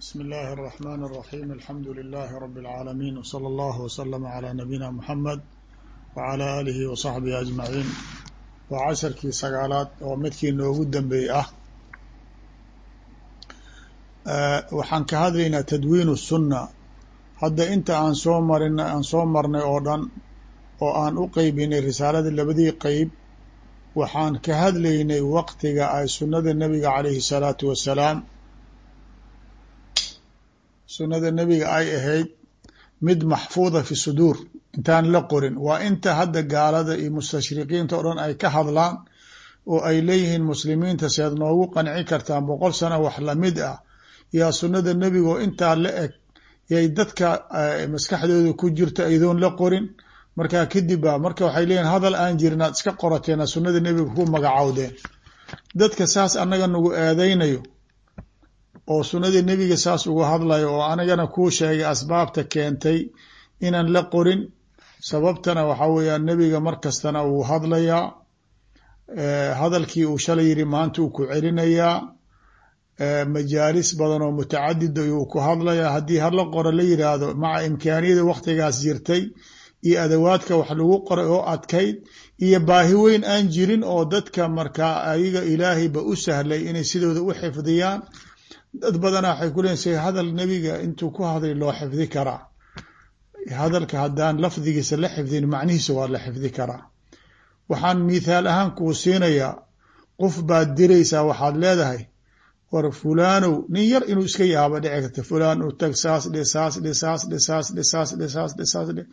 bsmi اllahi الرحmn الرaحيم alxamdu لlh rb العaalمين wslى اllah وslm عlى nabiyina mحamed wعlى alihi وصaxbihi aجmaعiin waa casharkii sagaalaad oo midkii noogu dambeey ah waxaan ka hadlaynaa tadwiin الsuna hadda inta aan soo marin aan soo marnay oo dhan oo aan u qeybinay risaaladii labadii qeyb waxaan ka hadlaynay waqtiga ay sunada nebiga calayhi الsalaatu wasalaam sunada nebiga ay ahayd mid maxfuuda fi suduur. Intaan la qorin. Waa inta hadda gaalada iyo mustashriqiinta o dhan ay ka hadlaan oo ay leeyihiin muslimiinta seed noogu qanci kartaan boqol sano wax la mid ah. Yaa sunada nebiga oo intaa la eg yay dadka maskaxdooda ku jirta idoon la qorin. Markaa kadib ba marka waxay leeyihiin hadal aan jirin aad iska qorateena sunada nebiga ku magacowdeen dadka saas annaga nagu eedeynayo oo sunadii nebiga saas uga hadlayo oo anigana kuu sheegay asbaabta keentay inaan la qorin. Sababtana waxaa weeyaan nebiga mar kastana wuu hadlayaa hadalkii uu shalay yiri maanta uu ku celinayaa majaalis badan oo mutacadid ayuu ku hadlayaa. Haddii hala qoro la yiraahdo maca imkaaniyada waktigaas jirtay iyo adawaadka wax lagu qoray oo adkayd iyo baahi weyn aan jirin oo dadka markaa ayaga ilaahayba u sahlay inay sidooda u xifdiyaan dad badana waxay ku leeyiin say hadal nebiga intuu ku hadlay loo xifdi karaa hadalka haddaan lafdigiisa la xifdin macnihiisa waa la xifdi karaa waxaan mithaal ahaan kuu siinayaa qof baad diraysaa waxaad leedahay war fulaanow nin yar inuu iska yaaba dhici karta fulaan u tag saas dhe saas dhe saas dhe saas dhe saas dhe saas dhe saas dhe.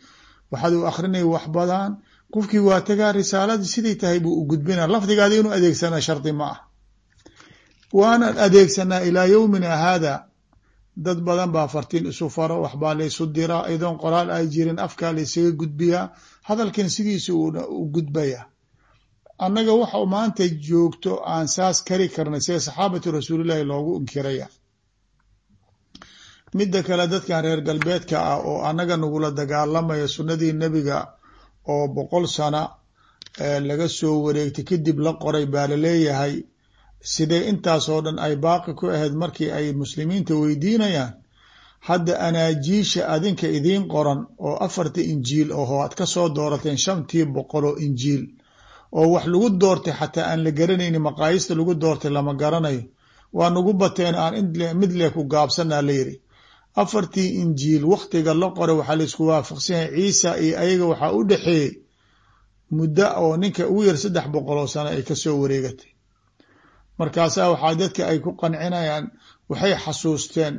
Waxaad u akrinaya wax badan qofkii waa tagaa risaaladii siday tahay buu u gudbina lafdigaadi inuu adeegsana shardi ma ah waanan adeegsanaa ilaa yowmina haada. Dad badan baa fartiin isu faro waxbaa laysu diraa idoon qoraal ay jirin afkaa laysaga gudbiyaa. Hadalkan sidiisa u gudbaya. Annaga waxa maanta joogto aan saas kari karnay sida saxaabatu rasuulillahi loogu inkiraya. Midda kale dadkan reer galbeedka ah oo annaga nagula dagaalamaya sunnadii nebiga oo boqol sana laga soo wareegtay kadib la qoray baa la leeyahay sidee intaasoo dhan ay baaqi ku ahayd markii ay muslimiinta weydiinayaan? Hadda anaajiisha adinka idiin qoran oo afarta injiil oho aad ka soo doorateen shantii boqol oo injiil oo wax lagu doortay xataa aan la garanayni maqaayista lagu doortay lama garanayo. Waa nagu bateen aan mid lee ku gaabsanaa la yiri afartii injiil waktiga la qoray waxaa la isku waafaqsanyahay ciisa iyo ayaga waxaa u dhexeeyey muddo oo ninka ugu yar saddex boqol oo sano ay ka soo wareegatay markaasaa waxaa dadka ay ku qancinayaan waxay xasuusteen.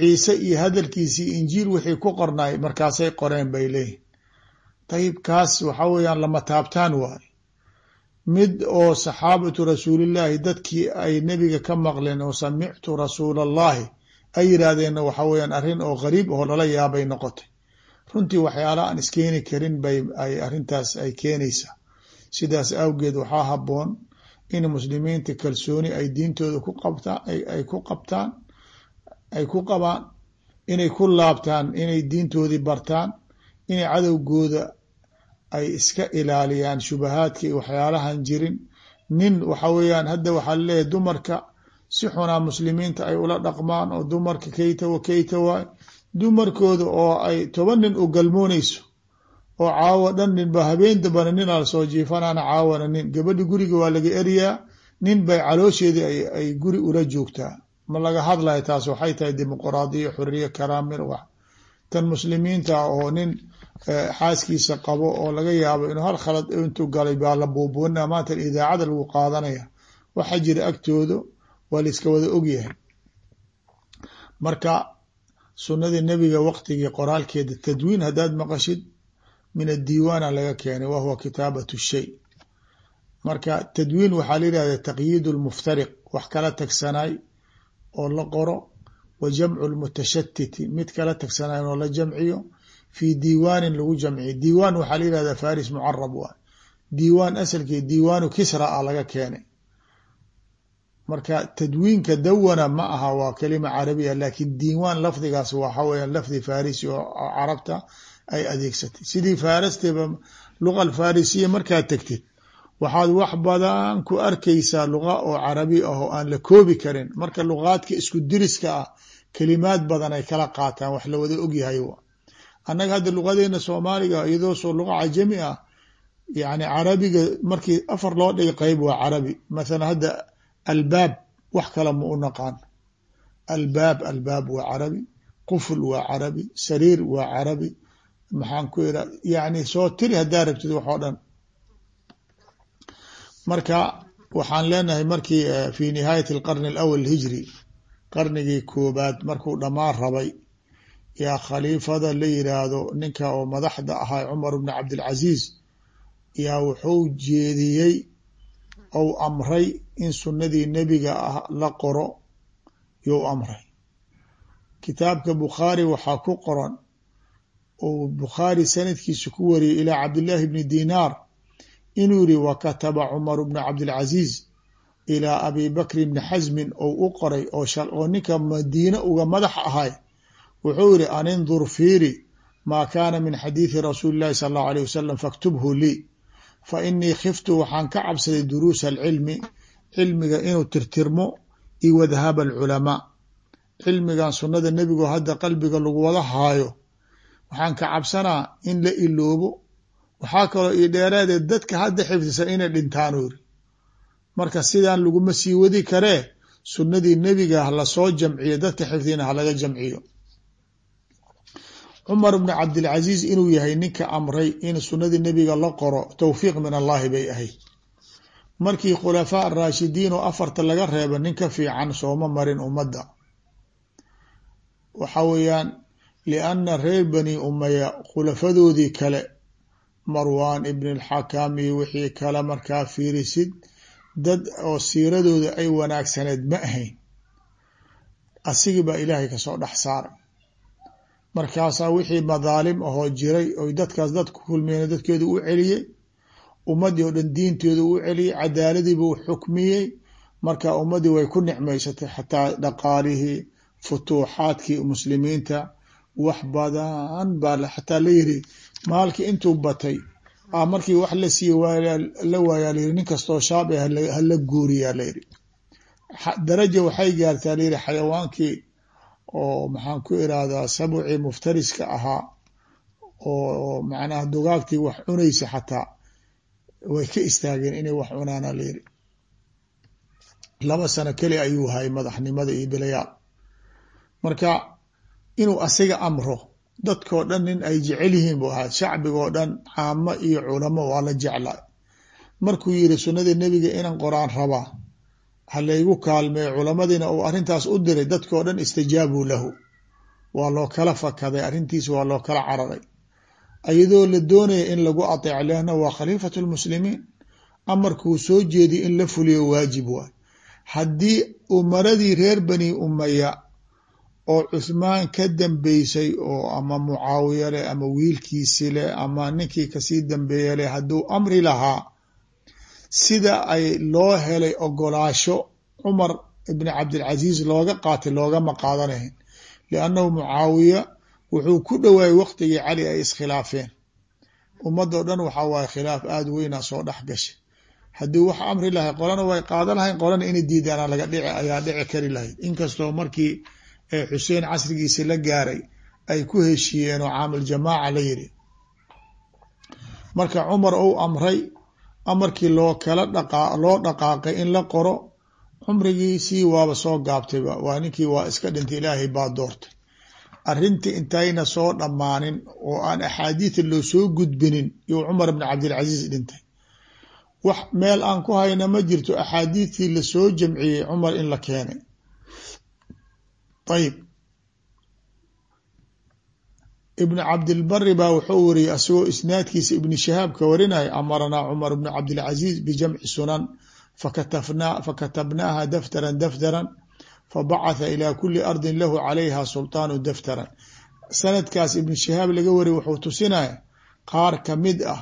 Ciise iyo hadalkiisii injiil wixii ku qornay markaasay qoreen bay leeyihiin dayib kaas waxa weeyaan lama taabtaan waayo mid oo saxaabatu rasuulillaahi dadkii ay nebiga ka maqleen oo samictu rasuula allahi ay yiraahdeenna waxa weeyaan arrin oo gariib oo lala yaabay noqotay. Runtii waxyaala aan iskeeni karin bay ay arrintaas ay keenaysaa. Sidaas awgeed waxaa habboon in muslimiinta kalsooni ay diintooda ku qabtaan ay ku qabtaan ay ku qabaan inay ku laabtaan inay diintoodii bartaan inay cadowgooda ay iska ilaaliyaan shubahaadka iyo waxyaalahan jirin. Nin waxa weeyaan hadda waxaa la leeyahay dumarka si xunaa muslimiinta ay ula dhaqmaan oo dumarka kayta wa kayta waay. Dumarkooda oo ay toban nin u galmoonayso oo caawa dhan ninba habeen dambana ninaa la soo jiifanaana caawana nin. Gabadhi guriga waa laga eriyaa nin bay caloosheedii ay guri ula joogtaa. Ma laga hadlaya taas waxay tahay dimuqraadiya xuriya karaamir wax. Tan muslimiinta oo nin xaaskiisa qabo oo laga yaabo inuu hal khalad intuu galay baa la buubuuna maanta idaacada lagu qaadanaya. Waxa jira agtooda waa la iska wada ogyahay marka sunnadii nebiga waqtigii qoraalkeeda tadwiin haddaad maqashid min adiiwaana laga keenay wa huwa kitaabat shay. Marka tadwiin waxaa la yihahda taqyiid lmuftariq wax kala tagsanay oo la qoro wa jamcu lmutashatiti mid kala tagsanay oo la jamciyo fi diiwaanin lagu jamciyo. Diiwaan waxaa la yihahda faris mucarab waay diiwaan asalkii diiwaanu kisra ah laga keenay. Marka tadwiinka dawana ma aha waa kalima carabiya laakin diiwaan lafdigaas waxa weya lafdi farisi oo carabta ay adeegsatay. Sidii faarasteba luqa alfarisiya markaad tegtid waxaad wax badan ku arkaysaa luqa oo carabi ah oo aan la koobi karin. Marka luqaadka isku diriska ah kelimaad badan ay kala qaataan wax la wada ogyahay annaga hadda luqadeena soomaaliga iyadoo soo luqa cajami ah yani carabiga markii afar loo dhigi qeyb waa carabi. Mathalan hadda albaab wax kale ma u naqaan. Albaab albaab waa carabi. Quful waa carabi. Sariir waa carabi maxaan ku ira yani soo tiri haddaa rabtid wax oo dhan. Marka waxaan leenahay markii fi nihaayat alqarni alawal hijri qarnigii koobaad markuu dhammaan rabay yaa khaliifada la yiraahdo ninka oo madaxda ahaa cumar bni cabdilcaziiz yaa wuxuu jeediyey ou amray in sunnadii nebiga ah la qoro you amray. Kitaabka bukhaari waxaa ku qoran uu bukhaari sanadkiisa ku wariyay ilaa cabdillaahi bni dinaar inuu yihi wa kataba cumar bnu cabdilcaziiz ilaa abi bakri bni xasmin ou u qoray oo ninka madiine uga madax ahay. Wuxuu yihi an indur fiiri maa kaana min xadiidi rasuuli llahi sala allahu alayh wasalam faktubhu lii fa inii khiftu waxaan ka cabsaday duruusa alcilmi cilmiga inuu tirtirmo iyo wadhaaba alculamaa. Cilmigan sunnada nebigo hadda qalbiga lagu wada haayo waxaan ka cabsanaa in la iloobo. Waxaa kaloo io dheeraadee dadka hadda xifdisa inay dhintaan uri marka sidaan laguma sii wadi karee sunnadii nebiga la soo jamciyo dadka xifdina halaga jamciyo. Cumar bni cabdilcaziiz inuu yahay ninka amray in sunnadii nebiga la qoro towfiiq min allahi bay ahayd. Markii khulafaa araashidiin oo afarta laga reeba nin ka fiican sooma marin ummadda. Waxa weeyaan lianna reer bani umaya khulafadoodii kale marwan ibn alxakam iyo wixii kale markaa fiirisid dad oo siiradooda ay wanaagsaneed ma ahayn asigii baa ilaahay ka soo dhex saaray markaasaa wixii madaalim ahoo jiray oy dadkaas dad ku kulmeen dadkeedu u celiyey ummaddii oo dhan diintooda u celiyey cadaaladiiba u xukmiyey marka ummaddii way ku nicmaysatay xataa dhaqaalihii futuuxaadkii muslimiinta wax badan baa xataa la yiri maalkii intuu batay a markii wax la siiye la waayaa layiri nin kastoo shaab e hala guuriyaa layiri daraja waxay gaartaa layiri xayawaankii oo maxaan ku irahdaa sabucii muftariska ahaa oo macnaha dugaagtii wax cunaysa xataa way ka istaageen inay wax cunaana layiri laba sano keli ayuu hayay madaxnimada iyo bilayaal. Marka inuu asiga amro. Dadkoo dhan nin ay jecel yihiin bu ahaa. Shacbigoo dhan caamo iyo culamo waa la jeclaa. Markuu yiri sunnadii nebiga inan qoraan rabaa halaygu kaalmeeyo culamadiina uu arrintaas u diray dadkoo dhan istajaabuu lahu. Waa loo kala fakaday arrintiisa waa loo kala cararay. Iyadoo la doonaya in lagu ateeco leanna waa khaliifatu lmuslimiin amarkuu soo jeediy in la fuliyo waajib waay. Haddii umaradii reer bani umaya oo cuhmaan ka dambeysay oo ama mucaawiya leh ama wiilkiisi leh ama ninkii ka sii dambeeya leh hadduu amri lahaa sida ay loo helay ogolaasho cumar ibni cabdilcaziiz looga qaatay loogama qaadanayn liannahu mucaawiya wuxuu ku dhowaayay waqtigii cali ay iskhilaafeen. Ummadoo dhan waxaa waaye khilaaf aada weynaa soo dhex gashay. Haddii wax amri lahay qolana way qaadan lahayn qolana inay diidaana laga dhici ayaa dhici kari lahayd. Inkastoo markii xuseen casrigiisi la gaaray ay ku heshiiyeen oo caamuljamaaca la yiri marka cumar ou amray amarkii loo kala dhaqa loo dhaqaaqay in la qoro cumrigiisii waaba soo gaabtayba waa ninkii waa iska dhintay ilaahay baa doortay. Arrintii intayna soo dhammaanin oo aan axaadiida loo soo gudbinin you cumar bni cabdilcaziiz dhintay. Wax meel aan ku hayna ma jirto axaadiidtii la soo jamciyey cumar in la keenay ayib ibn cabdilbari baa wuxuu wariyey asagoo isnaadkiisa ibni shahaab ka warinaya amaranaa cumar bnu cabdilcaziiz bijamci sunan fakatabnaaha daftaran daftaran fabacatha ilaa kuli ardin lahu calayha sultaanu daftaran. Sanadkaas ibni shahaab laga wariyay wuxuu tusinaya qaar ka mid ah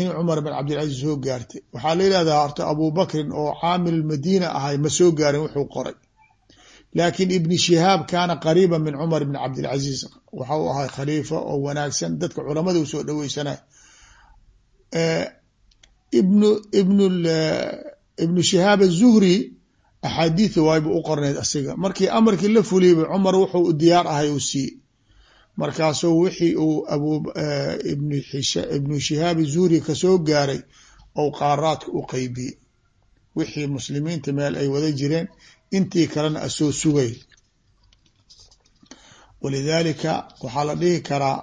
in cumar bin cabdilcaziiz soo gaartay. Waxaa la yihahdaa horta abubakrin oo caamil madiina ahay ma soo gaarin wuxuu qoray laakin ibni shihaab kaana qariiba min cumar bn cabdilcaziiz waxa uu ahay khaliifa oo wanaagsan. Dadka culamada u soo dhaweysanay. Ibnu ibnu ibnu shihaab azuhri axaadiida waayba u qorneyd asiga. Markii amarkii la fuliyaba cumar wuxuu diyaar ahay uu siiye markaasuu wixii uu abu ibnu shihaabi zuhri ka soo gaaray ou qaaraadka u qeybiyey wixii muslimiinta meel ay wada jireen intii kalena asoo sugay. Walidaalika waxaa la dhihi karaa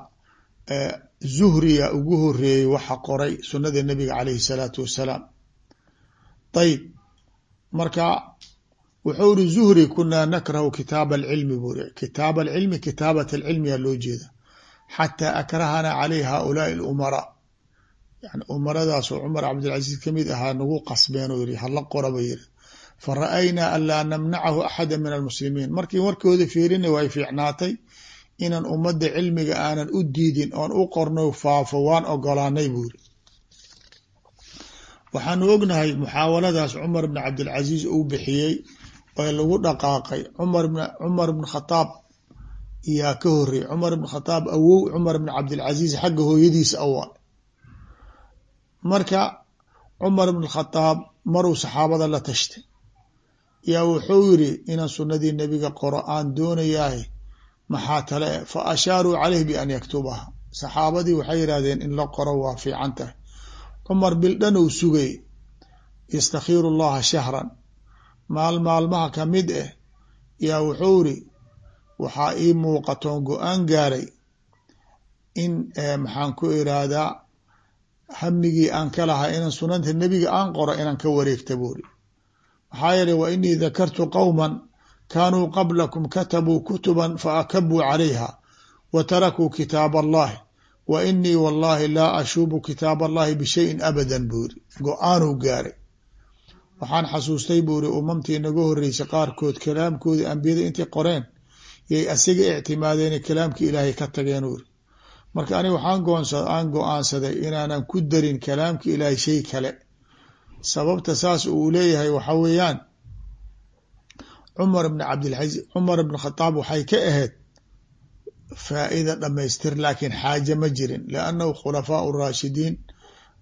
zuhriya ugu horeeyey waxa qoray sunada nabiga caleyhi salaatu wassalaam ayib marka wuxuu iri zuhri kunaa nakrahu kitaaba alcilmi buu ri kitaaba alcilmi kitaabat alcilmiyaa loo jeeda. Xataa akrahana caleyh haaulaai alumaraa yani umaradaasoo cumar cabdilcasiis ka mid ahaa nagu qasbeen oo yiri hala qoraba yiri fa ra'aynaa an laa namnacahu axada min almuslimiin. Markii warkooda fiirina way fiicnaatay inaan ummadda cilmiga aanan u diidin oon u qorno faafo waan ogolaanay buu yiri waxaanu ognahay muxaawaladaas cumar bn cabdilcasiis uu bixiyey ee lagu dhaqaaqay. Cumar cumar bn khataab yaa ka horreeyey cumar bn khataab awow cumar bn cabdilcasiis xagga hooyadiis awa marka cumar bn khataab maruu saxaabada la tashtay yaa wuxuu yiri inaan sunadii nebiga qoro aan doonayahay maxaa tale fa ashaaruu caleyh bian yaktubaha. Saxaabadii waxay yidhahdeen in la qoro waa fiican tahay. Cumar bildhan uu sugay yastakhiiru llaha shahran. Maal maalmaha ka mid ah yaa wuxuu iri waxaa ii muuqatoon go'aan gaaray in maxaan ku iraahdaa hamigii aan ka lahaa inaan sunanta nebiga aan qoro inaan ka wareegta buuri maxaa yeelay wa inii dakartu qowman kaanuu qablakum katabuu kutuban fa akabuu calayha wa tarakuu kitaab allahi wa inii wallahi laa ashuubu kitaab allahi bishayin abadan buuri go'aanuu gaaray. Waxaan xasuustay buuri umamtii naga horeysay qaarkood kalaamkoodii ambiyada intay qoreen yay asiga ictimaadeen kalaamkii ilaahay ka tageen uri marka aniga waxaan aan go'aansaday inaanan ku darin kalaamka ilaahay shay kale sababta saas uu leeyahay waxa weeyaan cumar bn cabdilcaziz cumar bn khataab waxay ka ahayd faa-ida dhamaystir laakiin xaaje ma jirin liannahu khulafaau raashidiin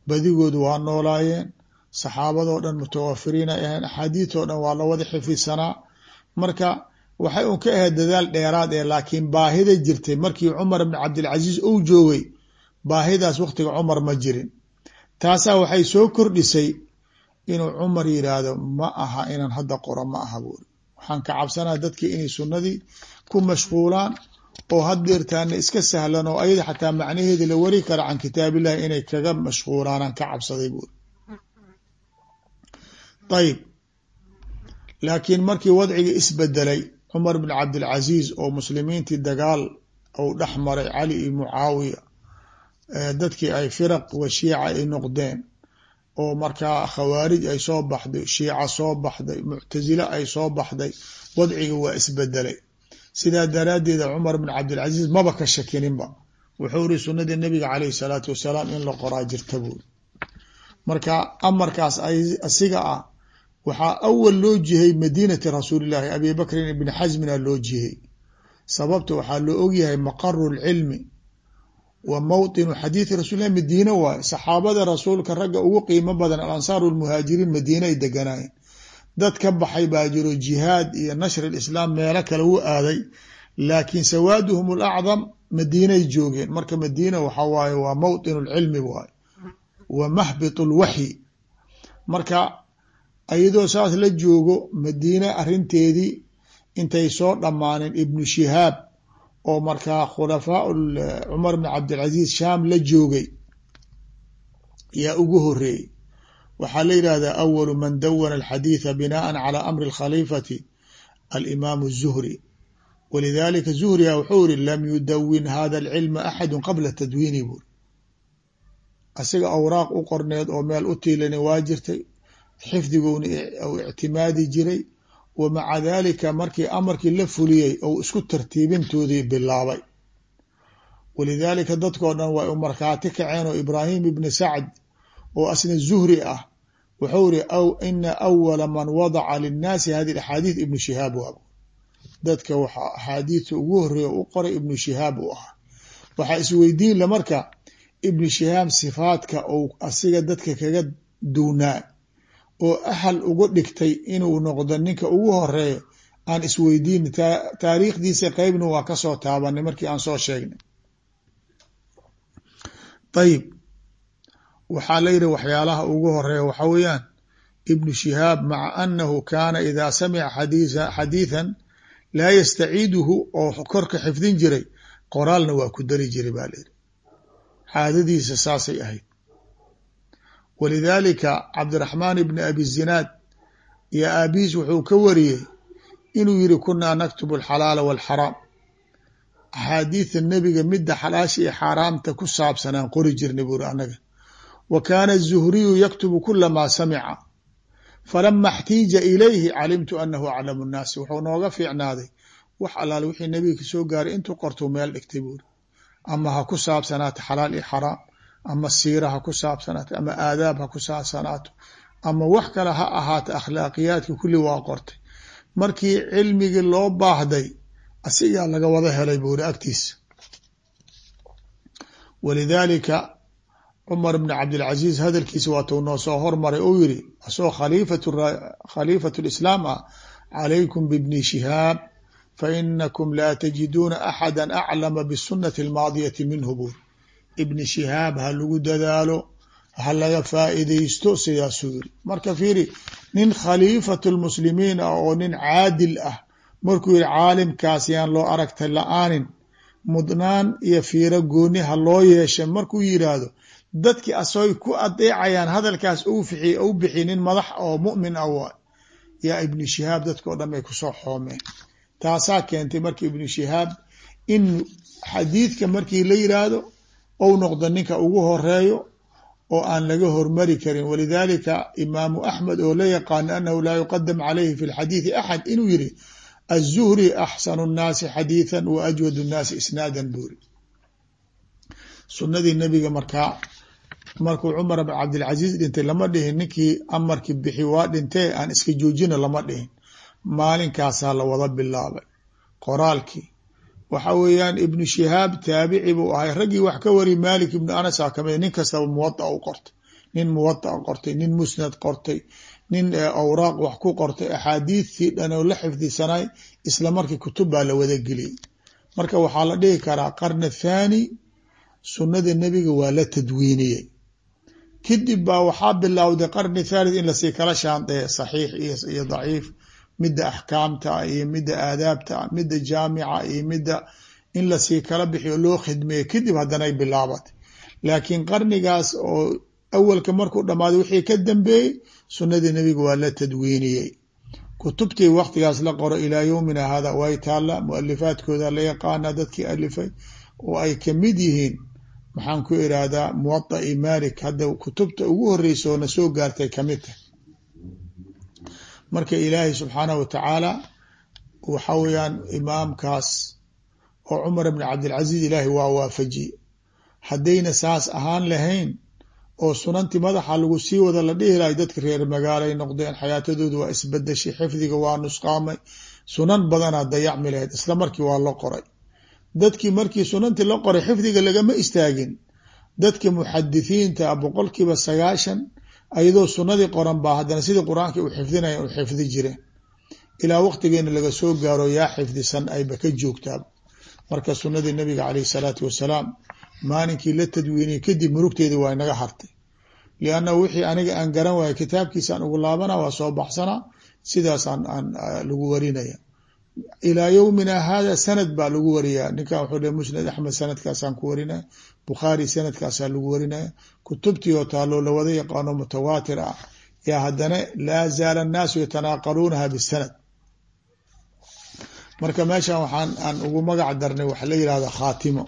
badigood waa noolaayeen saxaabadoo dhan mutawafiriin ay ahayn axaadiidoo dhan waa la wada xifidsanaa marka waxay un ka ahayd dadaal dheeraad ee laakiin baahida jirtay markii cumar bn cabdilcasiis uu joogay baahidaas waqtiga cumar ma jirin. Taasaa waxay soo kordhisay inuu cumar yiraahdo ma aha inaan hadda qoro ma aha buuri waxaan ka cabsanaa dadkii inay sunnadii ku mashquulaan oo haddeertaana iska sahlan oo ayada xataa macnaheeda la wari kara can kitaabillahi inay kaga mashquulaanaan ka cabsaday buuri ayib laakiin markii wadciga isbedelay cumar bn cabdilcasiis oo muslimiintii dagaal uu dhex maray cali iyo mucaawiya dadkii ay firaq wa shiica ay noqdeen oo markaa khawaarij ay soo baxday shiica soo baxday muctasile ay soo baxday wadciga waa isbedelay. Sidaa daraaddeeda cumar bn cabdilcasiis maba ka shakininba. Wuxuu iri sunadii nabiga caleyhi salaatu wasalaam in la qoraa jirta buuri marka amarkaas asiga ah waxaa awal loo jihey madiinati rasuulillahi abi bakrin ibni xasmina loo jihey sababta waxaa loo ogyahay maqaru lcilmi wa mawطinu xadiidi rasulilah madiine waaye saxaabada rasuulka ragga ugu qiimo badan alansaaru lmuhaajiriin madiine ay deganaayeen. Dad ka baxay baa jiro jihaad iyo nashri lislaam meelo kale u aaday laakiin sawaaduhum alacdam madiinay joogeen. Marka madiina waxa waaye waa mawطinu lcilmi waaye wa mahbit lwaxyi marka ayadoo saas la joogo madiine arinteedii intay soo dhammaanin ibnu shihaab oo markaa khulafaa cumar bn cabdilcaziz shaam la joogay yaa ugu horeeyey waxaa la yidhahdaa awalu man dawana alxadiida binaan cala amri alkhaliifati alimaamu الzuhri walidalika zuhriya wuxuu iri lam yudawin hada alcilma axadu qabla tadwiini buuri asiga awraaq u qorneed oo meel u tiilani waa jirtay xifdigowna ictimaadi jiray wa maca dalika markii amarkii la fuliyey ou isku tartiibintoodii bilaabay. Walidaalika dadkoo dhan way u markhaati kaceen oo ibraahim ibni sacd oo asna zuhri ah wuxuu iri ina awala man wadaca linnaasi hadi axaadiid ibnu shihaab waab dadka waxaa axaadiidta ugu horreeya u qoray ibnu shihaab u ahaa waxaa isweydiin la marka ibnu shihaab sifaadka ou asiga dadka kaga duunaa oo ahal uga dhigtay inuu noqdo ninka ugu horeeyo aan isweydiin taariikhdiisa qeybna waa ka soo taabanay markii aan soo sheegnay. Ayib waxaa la yidhi waxyaalaha ugu horreeya waxa weeyaan ibnu shihaab maca anahu kaana idaa samica xadiiثan laa yastaciiduhu oo korka xifdin jiray qoraalna waa ku dari jiray baa layidhi caadadiisa saasay ahayd walidaalika cabdiraxmaan ibni abi zinaad iyo aabiis wuxuu ka wariyey inuu yihi kunaa naktubu alxalaala walxaraam axaadiida nebiga midda xalaasha iyo xaaraamta ku saabsanaan qori jirnay buuri annaga. Wa kaana azuhriyu yaktubu kula maa samica. Falama اxtiija ilayhi calimtu anahu aclamu nnaasi wuxuu nooga fiicnaaday. Wax allaale wixii nebiga ka soo gaaray intuu qortuu meel dhigtay buuri ama ha ku saabsanaato xalaal iyo xaraam ama siira ha ku saabsanaato ama aadaab ha ku saabsanaato ama wax kale ha ahaato akhlaaqiyaadka kulli waa qortay. Markii cilmigii loo baahday asigaa laga wada helay buuri agtiisa walidaalika cumar bn cabdilcaziiz hadalkiisa waatuu noo soo hormaray uu yiri asoo khaliifatu lislaam ah calaykum bibni shihaab fainakum laa tajiduuna axada aclama bisunati almaadiyati minhu buuri ibni shihaab ha lagu dadaalo ha laga faa'iidaysto sidaasuu yiri marka fiiri nin khaliifatu lmuslimiin ah oo nin caadil ah markuu yihi caalimkaas yaan loo aragta la'aanin mudnaan iyo fiiro gooni ha loo yeesha markuu yiraahdo dadkii asoy ku adeecayaan hadalkaas u fixiy u bixi nin madax oo mu'min ah waay yaa ibnu shihaab dadka o dhan ay ku soo xoomeen. Taasaa keentay marka ibnu shihaab in xadiidka markii la yiraahdo ou noqdo ninka ugu horeeyo oo aan laga hormari karin. Walidaalika imaamu axmed oo la yaqaano annahu laa yuqadam calayhi fi lxadiidi axad inuu yiri azuhri axsanu nnaasi xadiidan wa ajwad nnaasi isnaadan buuri sunnadii nebiga markaa markuu cumar bn cabdilcasiis dhintay lama dhihin ninkii amarkii bixi waa dhintee aan iska joojina lama dhihin. Maalinkaasaa la wada bilaabay qoraalkii waxa weeyaan ibnu shihaab taabici buu ahay. Raggii wax ka wari malik ibnu anas a. Kamid nin kastaba muwadaa u qortay. Nin muwadaa qortay. Nin musnad qortay. Nin awraaq wax ku qortay. Axaadiidtii dhan oo la xifdisanay isla markii kutub baa la wada geliyey. Marka waxaa la dhihi karaa qarna thaani sunnada nebiga waa la tadwiiniyey. Kadib baa waxaa bilowday qarni thalith in la sii kala shaandee saxiix iyo daciif midda axkaamta iyo midda aadaabta midda jaamica iyo midda in la sii kala bixiyo loo khidmeeyo kadib haddanay bilaabatay laakiin qarnigaas oo awalka markuu dhammaaday wixii ka dambeeyey sunnadii nebiga waa la tadwiiniyey. Kutubtii waktigaas la qoro ilaa yowmina hada way taalla mualifaadkooda la yaqaana dadkii alifay oo ay ka mid yihiin maxaan ku irahdaa muwada'i malik hadda kutubta ugu horeysa oo na soo gaartay ka mid tahay marka ilaahay subxaanahu watacaala waxa weeyaan imaamkaas oo cumar bn cabdilcaziiz ilaahay waa waafajiyey haddayna saas ahaan lahayn oo sunantii madaxa lagu sii wada la dhihi lahay dadka reer magaalay noqdeen xayaatadooda waa isbadashay xifdiga waa nusqaamay sunan badanaa dayacmi lahayd isla markii waa la qoray. Dadkii markii sunantii la qoray xifdiga lagama istaagin. Dadka muxadithiinta boqolkiiba sagaashan ayadoo sunadii qoran baa haddana sidii qur'aanka u xifdinayan u xifdi jireen ilaa waqtigeena laga soo gaaro yaa xifdisan ayba ka joogtaa marka sunadii nabiga caleyh salaatu wasalaam maalinkii la tadwiiniyey kadib murugteedii waa inaga hartay. Lianna wixii aniga aan garan waaya kitaabkiisaan ugu laabana waa soo baxsanaa sidaasaan aan lagu warinaya. Ilaa yowmina hada sanad baa lagu wariyaa. Ninkan wuxuu dhe musnad axmed sanadkaasaan ku warinaya bukhaari sanadkaasaa lagu warinaya kutubtii oo taaloo lawada yaqaano mutawaatir ah yaa haddana laa zaala annaasu yatanaaqaluunaha bisanad marka meeshan waxaan aan ugu magac darnay waxa la yihahda khaatimo.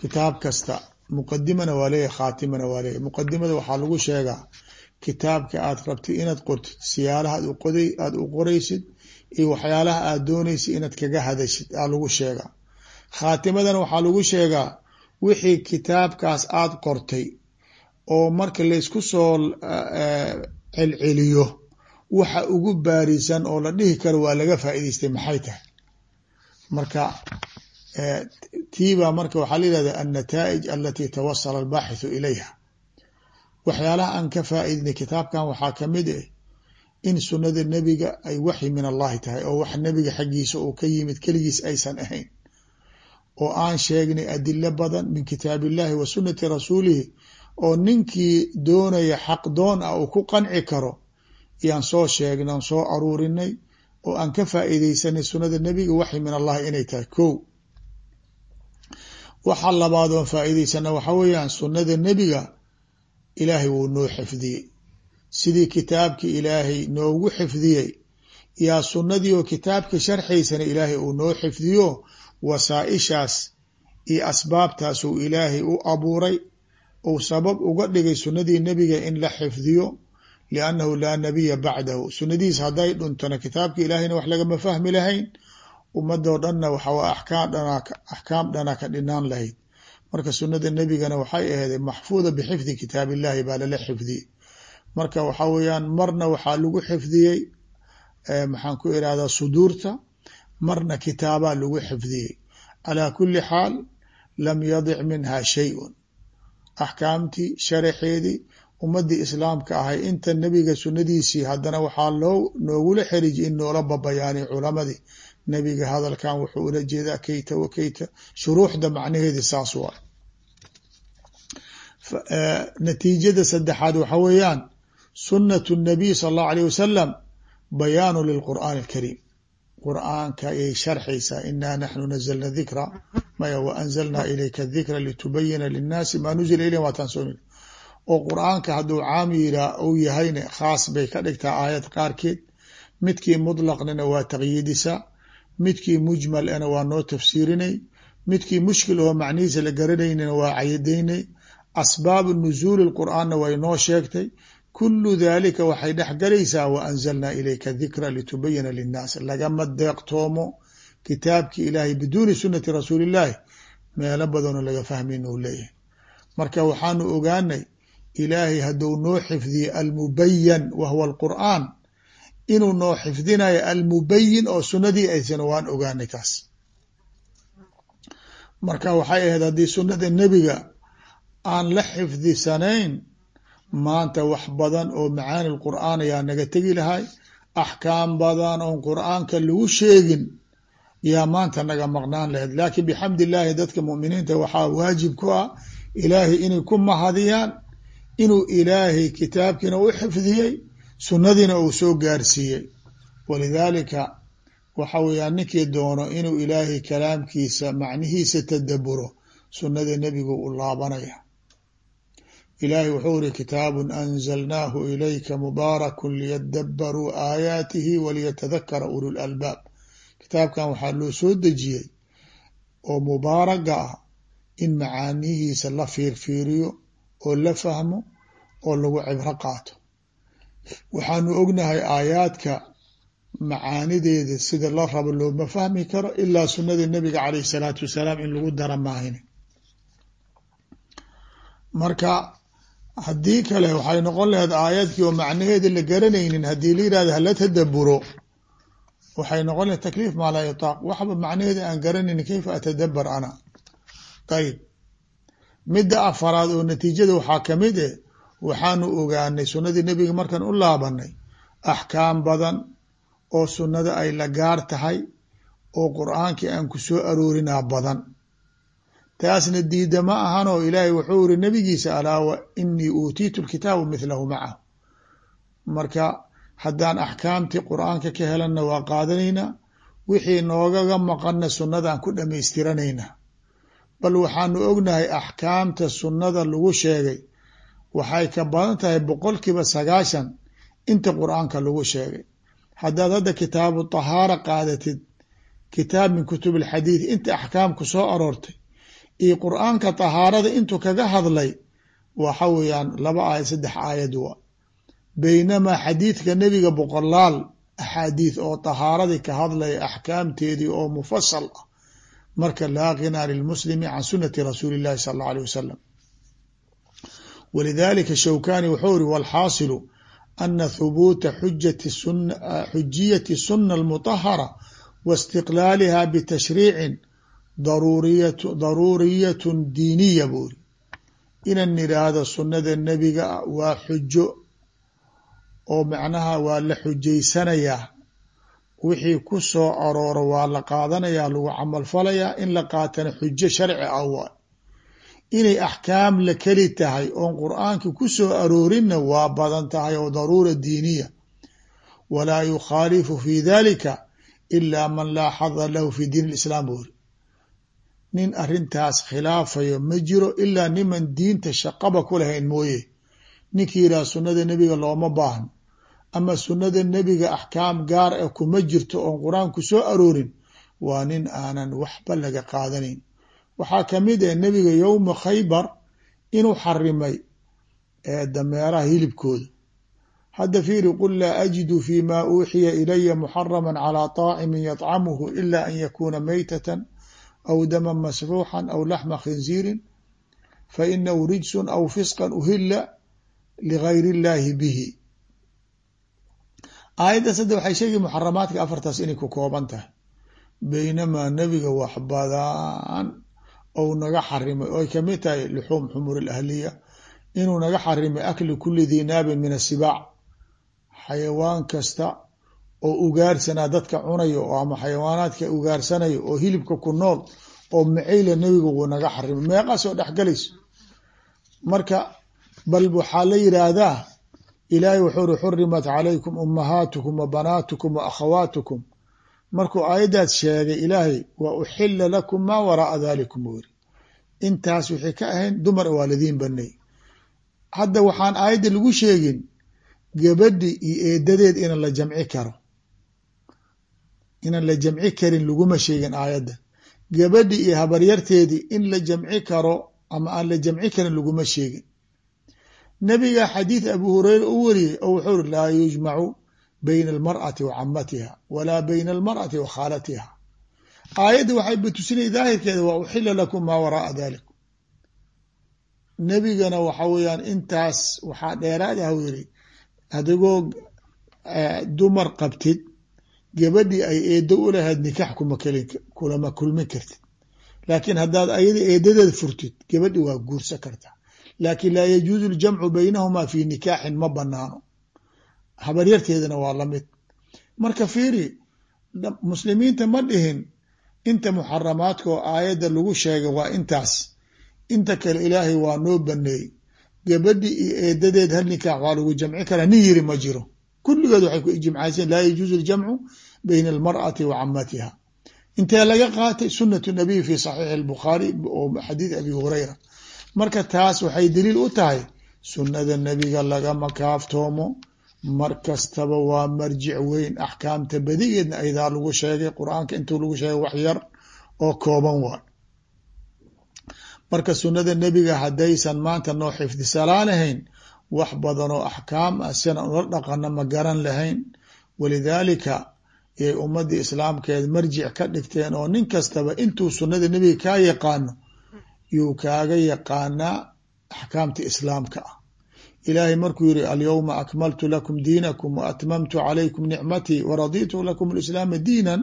Kitaab kasta muqadimana waa leeyahy khaatimana waa leeyahy muqadimada waxaa lagu sheegaa kitaabka aad rabtid inaad qortid siyaalaha aad u qoraysid iyo waxyaalaha aad doonaysid inaad kaga hadashid aa lagu sheegaa. Khaatimadana waxaa lagu sheegaa wixii kitaabkaas aad qortay oo marka laysku soo celceliyo waxa ugu baarisan oo la dhihi karo waa laga faa'idaystay maxay tahay? Marka tiibaa marka waxaa la yihahda annataa'ij alati tawasala albaaxithu ilayha. Waxyaalaha aan ka faa'iidnay kitaabkan waxaa ka mid ah in sunnada nebiga ay waxyi min allahi tahay oo wax nebiga xaggiisa uu ka yimid keligiis aysan ahayn oo aan sheegnay adilo badan min kitaab illahi wa sunnati rasuulihi oo ninkii doonaya xaq doon ah uu ku qanci karo yaan soo sheegnay aan soo aruurinay oo aan ka faa'iideysanay sunnada nebiga waxyi min allahi inay tahay. Ko waxa labaad oon faa'iideysana waxa weeyaan sunnada nebiga ilaahay wuu noo xifdiyey. Sidii kitaabkii ilaahay noogu xifdiyey yaa sunnadii oo kitaabka sharxaysana ilaahay uu noo xifdiyo wasaa-ishaas iyo asbaabtaas uu ilaahay u abuuray uu sabab uga dhigay sunnadii nebiga in la xifdiyo liannahu laa nabiya bacdahu. Sunnadiis hadday dhuntana kitaabka ilaahayna wax lagama fahmi lahayn ummadoo dhanna waxaa axkaam dhana ka dhinaan lahayd. Marka sunnada nebigana waxay aheeday maxfuuda bixifdi kitaab illahi baa lala xifdiyey. Marka waxa weeyaan marna waxaa lagu xifdiyey maxaan ku irahdaa suduurta marna kitaabaa lagu xifdiyey. Calaa kuli xaal lam yadic minha shayun. Axkaamtii sharaxeedii ummadii islaamka ahay. Inta nebiga sunnadiisii haddana waxaa loo noogula xeriji in noola babayaanay culamadii. Nebiga hadalkan wuxuu ula jeedaa kayta wa kayta. Shuruuxda macnaheedi saas waa natiijada saddexaad waxa weeyaan sunnat nabiy sala allahu alayh wasalam bayaanu lilqur'aani alkariim qur'aanka ayay sharxaysaa inaa naxnu nazalna dikra maya wa anzalnaa ilayka dikra litubayina linnaasi maa nuzila ilayhim waataan soo oo qur'aanka hadduu caam yiraa uu yahayna khaas bay ka dhigtaa aayad qaarkeed. Midkii mutlaqnina waa taqyiidisaa midkii mujmal ana waa noo tafsiirinay midkii mushkil oo macnihiisa la garanaynina waa cayadaynay asbaabu nuzuuli qur'aanna way noo sheegtay kulu dalika waxay dhex galaysaa wa anzalnaa ilayka dikra litubayina linnaas lagama deeqtoomo kitaabkii ilaahay biduuni sunati rasuuli illaahi meelo badanoo laga fahmayn u leeyahay marka waxaanu ogaanay ilaahay hadduu noo xifdiyey almubayan wa huwa alqur'aan inuu noo xifdinayo almubayin oo sunnadii aysan waan ogaanay taas marka waxay ahayd haddii sunnada nebiga aan la xifdisanayn maanta wax badan oo macaani lqur'aan ayaa naga tegi lahay axkaam badan oon qur'aanka lagu sheegin yaa maanta naga maqnaan lahayd laakiin bixamdi illaahi dadka mu'miniinta waxaa waajib ku ah ilaahay inay ku mahadiyaan inuu ilaahay kitaabkiina u xifdiyey sunnadiina uu soo gaarsiiyey. Walidaalika waxa weeyaan ninkii doono inuu ilaahay kalaamkiisa macnihiisa tadaburo sunnada nebigu u laabanaya ilaahay wuxuu iri kitaabun anzalnaahu ilayka mubaaraku liyadabaruu aayaatihi waliyatadakara ulu lalbaab kitaabkan waxaa loo soo dejiyey oo mubaaraga ah in macaanihiisa la fiirfiiriyo oo la fahmo oo lagu cibro qaato. Waxaanu ognahay aayaadka macaanideeda sida la rabo looma fahmi karo ilaa sunnada nebiga caleyh salaatu wasalaam in lagu dara maahine. Marka haddii kale waxay noqon lahayd aayadkii oo macnaheeda la garanaynin haddii la yihahdo hala tadaburo waxay noqon lahayd takliif maa laa yutaaq. Waxba macnaheeda aan garanaynin kayfa atadabar ana. Ayib midda afaraad oo natiijada waxaa ka mid eh waxaanu ogaanay sunnadii nebiga markaan u laabanay axkaam badan oo sunnada ay la gaar tahay oo qur'aankii aan ku soo aroorinaa badan taasna diida ma ahan oo ilaahay wuxuu iri nabigiisa alaa wa inii uutiitu lkitaabu mithlahu macahu. Marka haddaan axkaamtii qur'aanka ka helanna waa qaadanaynaa wixii noogaga maqanna sunnadaan ku dhammaystiranaynaa. Bal waxaanu ognahay axkaamta sunnada lagu sheegay waxay ka badan tahay boqolkiiba sagaashan inta qur'aanka lagu sheegay. Haddaad hadda kitaabu tahaara qaadatid kitaab min kutub alxadiid inta axkaam ku soo aroortay iyo qur'aanka tahaarada intuu kaga hadlay waxa weeyaan laba aayad saddex aayad wa. Baynamaa xadiidka nebiga boqolaal axaadiid oo tahaaradii ka hadlaya axkaamteedii oo mufasal ah. Marka laa ghinaa lilmuslimi can sunati rasuuli illahi sala allau alيh wasalam walidalika shawkani wuxuu iri walxaasilu ana thubuuta xujiyati suna almutahara wa istiqlaaliha bitashriicin daruuriyatun diiniya buuri inan nidhaahdo sunnada nebiga waa xujo oo macnaha waa la xujaysanayaa wixii ku soo arooro waa la qaadanayaa lagu camalfalayaa in la qaatana xujo sharci ah waay inay axkaam la keli tahay oon qur'aanka ku soo aroorinna waa badan tahay oo daruura diiniya. Walaa yukhaalifu fi dalika ilaa man laa xada lahu fi diin lislaam buuri nin arintaas khilaafayo ma jiro ilaa niman diinta shaqaba ku lahayn mooye. Ninkii yidhaha sunnada nebiga looma baahno. Ama sunnada nebiga axkaam gaar ah kuma jirto oon qur'aanku soo aroorin. Waa nin aanan waxba laga qaadanayn waxaa ka mid ah nebiga yowma khaybar inuu xarimay ee dameeraha hilibkooda. Hadda fiiri qul laa ajidu fii maa uuxiya ilaya muxaraman calaa taacimin yadcamuhu ilaa an yakuuna meytatan aw daman masfuuxan aw laxma khinziirin fainahu rijsun aw fisqan uhila ligayr اllahi bihi aayaddaas hadda waxay sheegi muxaramaadka afartaas inay ku kooban tahay baynamaa nebiga wax badan ou naga xarimay oy ka mid tahay luxuum xumur alahliya inuu naga xarimay akli kuli dii naabin min asibaac xayawaan kasta oo ugaarsanaa dadka cunayo oo ama xayawaanaadka ugaarsanayo oo hilibka ku nool oo macayla nebiga wuu naga xarimay meeqaasoo dhexgalayso marka bal waxaa la yidhaahdaa ilaahay wuxuu uri xurimat calaykum ummahaatukum wa banaatukum markuu aayaddaas sheegay ilaahay wa uxila lakum maa waraaa dalikum yiri intaas waxay ka ahayn dumar waalidiin banay hadda waxaan aayadda lagu sheegin gabadhi iyo eedadeed inan la jamci karo inan la jamci karin laguma sheegin aayadda. Gabadhi iyo habaryarteedii in la jamci karo ama aan la jamci karin laguma sheegin. Nabiga xadiid abu hureyra u wariyey oo wuxuu uri laa yujmacu bayna almar'ati wa camatiha walaa bayna almar'ati wa khaalatiha. Aayadda waxay batusinay daahirkeeda waa uxila lakum maa waraaa dalik nebigana waxa weeyaan intaas waxaa dheeraad ah yiri adigoo dumar qabtid gabadhii ay eedo u lahayd kuma kulama kulmin kartid. Laakiin haddaad ayada eedadeed furtid gabadhi waa guursa kartaa laakin laa yajuuzu ljamcu baynahumaa fi nikaaxin ma banaano habaryarteedana waa la mid marka fiiri muslimiinta ma dhihin inta muxaramaadka oo aayadda lagu sheegay waa intaas. Inta kale ilaahay waa noo baneeyey gabadhi iyo eedadeed hal nikaax waa lagu jamci karaa. Nin yiri ma jiro. Kulligood waxay ku ijmacaysen laa yajuuzu ljamcu bayna almar'ati wa camatiha intee laga qaatay sunatu nabiy fi saxiixi albukhaari oo xadiid abi hureyra marka taas waxay daliil u tahay sunnada nebiga lagama kaaftoomo mar kastaba waa marjic weyn axkaamta badigeedna aydaa lagu sheegay qur'aanka intuu lagu sheegay wax yar oo kooban waa marka sunnada nebiga haddaysan maanta noo xifdisalaan lahayn wax badan oo axkaam ah sinan ula dhaqana ma garan lahayn walidaalika yay ummadii islaamkeed marjic ka dhigteen oo nin kastaba intuu sunnada nebiga kaa yaqaano yuu kaaga yaqaanaa axkaamta islaamka. Ah ilaahay markuu yiri alyowma akmaltu lakum diinakum wa atmamtu calaykum nicmatii wa raditu lakum alislaama diinan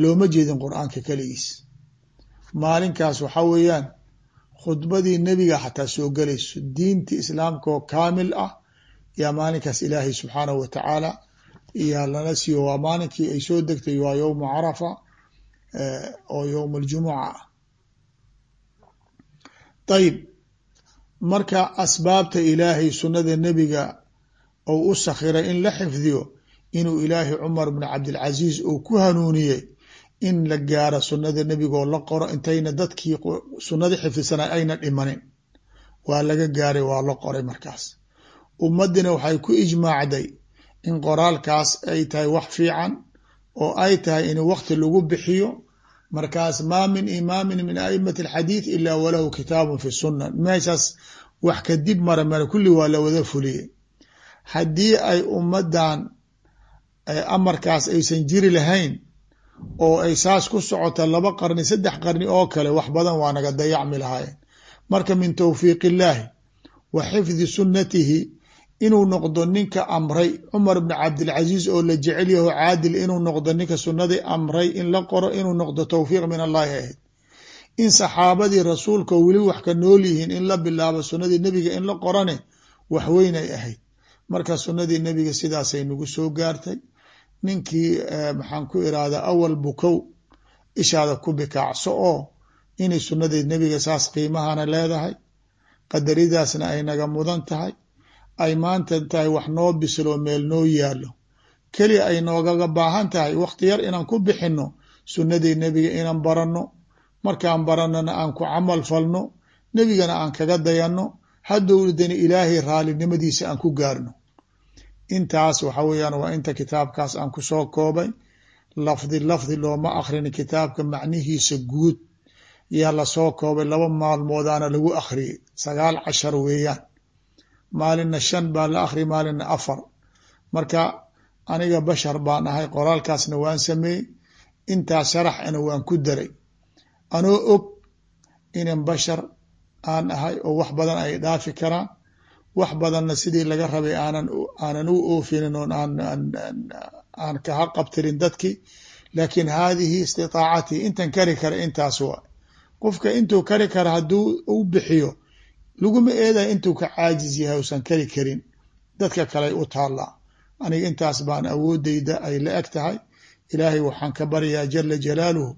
looma jeedin qur'aanka keligiis. Maalinkaas waxaa weeyaan khudbadii nebiga xataa soo gelayso diintii islaamka oo kaamil ah yaa maalinkaas ilaahay subxaanahu wa tacaala yaa lana siiyo waa maalinkii ay soo degtay waa yowma carafa oo yowma aljumuca ah ayib marka asbaabta ilaahay sunnada nebiga ou u sakhiray in la xifdiyo inuu ilaahay cumar bn cabdilcasiis uu ku hanuuniyey in la gaaro sunnada nebiga oo la qoro intayna dadkii sunnadii xifdisanay ayna dhimanin. Waa laga gaaray waa la qoray markaas. Ummadina waxay ku ijmaacday in qoraalkaas ay tahay wax fiican oo ay tahay in waqti lagu bixiyo. Markaas maa min imaamin min aimati alxadiid ilaa walahu kitaabun fi sunna meeshaas wax kadib mara mara kulli waa la wada fuliyey. Haddii ay ummadan amarkaas aysan jiri lahayn oo ay saas ku socota laba qarni saddex qarni oo kale wax badan waa naga dayacmi lahaayeen. Marka min towfiiq illaahi wa xifdi sunnatihi inuu noqdo ninka amray. Cumar bn cabdilcasiis oo la jecel yaho caadil inuu noqdo ninka sunnadii amray in la qoro inuu noqdo towfiiq min allahi ahayd. In saxaabadii rasuulka weli wax ka nool yihiin in la bilaabo sunnadii nebiga in la qorane wax weyn ay ahayd. Marka sunnadii nebiga sidaasay nagu soo gaartay. Ninkii maxaan ku irahdaa awal bukow ishaada ku bikaacso oo inay sunnadii nebiga saas qiimahana leedahay qadaridaasna ay naga mudan tahay ay maanta tahay wax noo bisloo meel noo yaallo. Keliya ay noogaga baahan tahay wakhti yar inaan ku bixinno sunnadii nebiga inaan baranno markaan barannana aan ku camal falno nebigana aan kaga dayanno hadowdana ilaahay raalinimadiisa aan ku gaarno. Intaas waxa weeyaan waa inta kitaabkaas aan ku soo koobay. Lafdi lafdi looma akrini kitaabka macnihiisa guud. Yaa la soo koobay laba maalmoodaana lagu akhriyey. Sagaal cashar weeyaan maalinna shan baa la akhriya maalinna afar. Marka aniga bashar baan ahay qoraalkaasna waan sameeyey intaas sharaxana waan ku daray. Anoo og inan bashar aan ahay oo wax badan ay dhaafi karaan wax badanna sidii laga rabay aanan aanan u oofinin oon aan kaha qabtirin dadkii. Laakiin haadihi istitaacatii intan kari kara intaas waa. Qofka intuu kari kara hadduu u bixiyo laguma eeday intuu ka caajiz yahay usan kari karin. Dadka kale u taallaa aniga intaas baan awoodeyda ay la eg tahay. Ilaahay waxaan ka baryaa jala jalaaluhu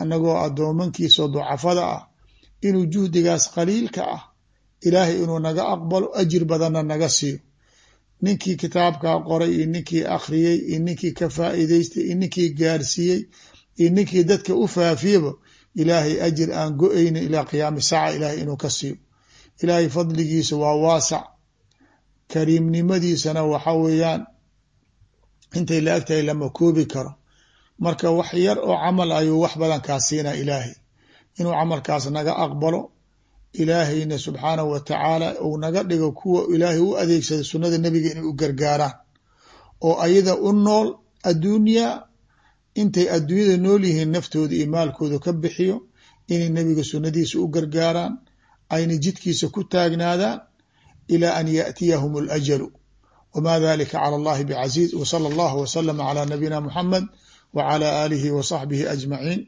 annagoo addoomankiisao ducafada ah inuu juhdigaas qaliilka ah ilaahay inuu naga aqbalo ajir badanna naga siiyo. Ninkii kitaabkaa qoray iyo ninkii akhriyey iyo ninkii ka faa'iidaystay iyo ninkii gaarsiiyey iyo ninkii dadka u faafiyaba ilaahay ajir aan go'ayna ilaa qiyaami saaca ilaahay inuu ka siiyo ilaahay fadligiisa waa waasac kariimnimadiisana waxa weeyaan intay la eg tahay lama koobi karo. Marka wax yar oo camal ayuu wax badan kaa siinaa ilaahay. Inuu camalkaas naga aqbalo ilaahayna subxaanahu wa tacaala uu naga dhigo kuwa ilaahay u adeegsaday sunnada nebiga inay u gargaaraan. Oo ayada u nool adduunyaa intay adduunyada nool yihiin naftooda iyo maalkooda ka bixiyo inay nebiga sunnadiisa u gargaaraan ayna jidkiisa ku taagnaadaan ilaa an yaأtiyahum اlajalu wma dalika calى اllahi bcaziiz wslى اllah wslm clى nabiyina muxamed wclى aalihi wa saxbihi ajmaciin